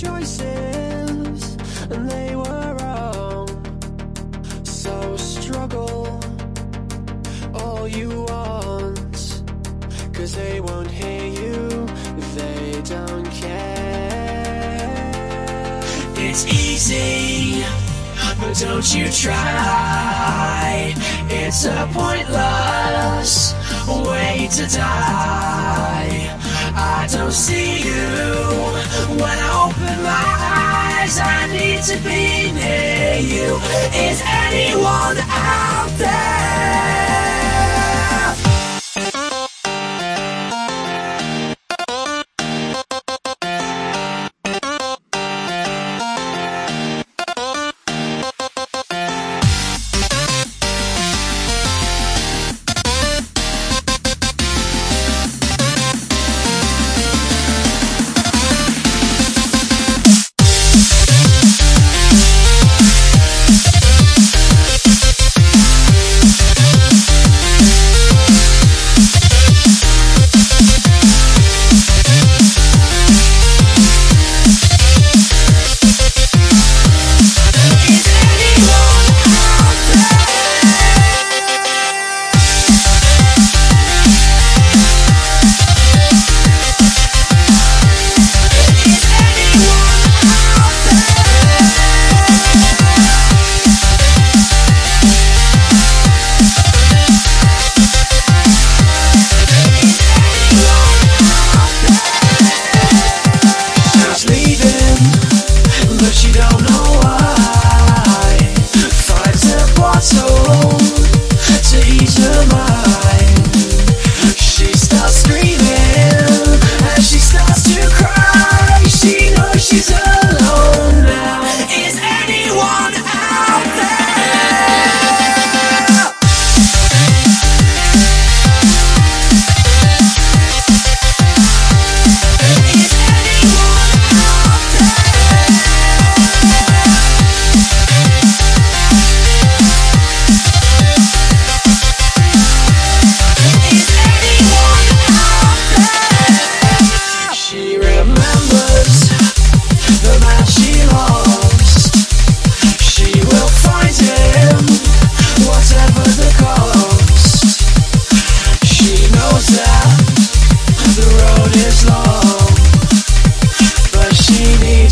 choices, and they were wrong. So struggle all you want, cause they won't hear you, they don't care. It's easy, but don't you try. It's a pointless way to die. I don't see you. To be near you. Is anyone out there?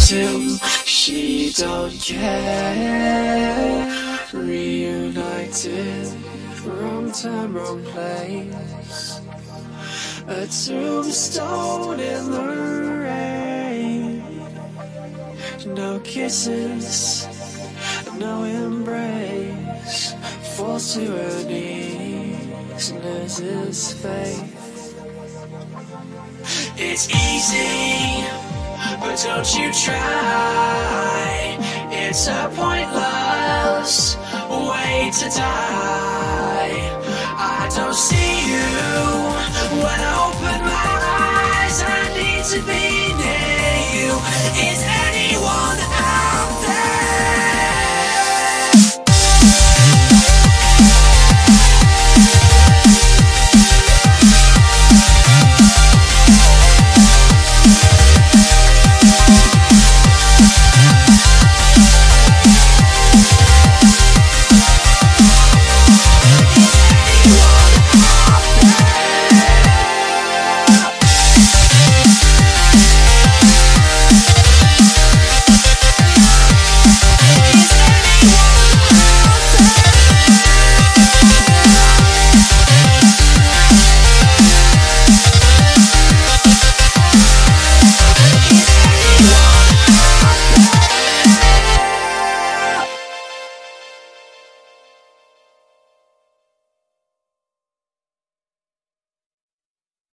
Him. She don't care. Reunited, wrong time, wrong place. A tombstone in the rain. No kisses, no embrace. Falls to her knees, loses faith. It's easy, but don't you try. It's a pointless way to die. I don't see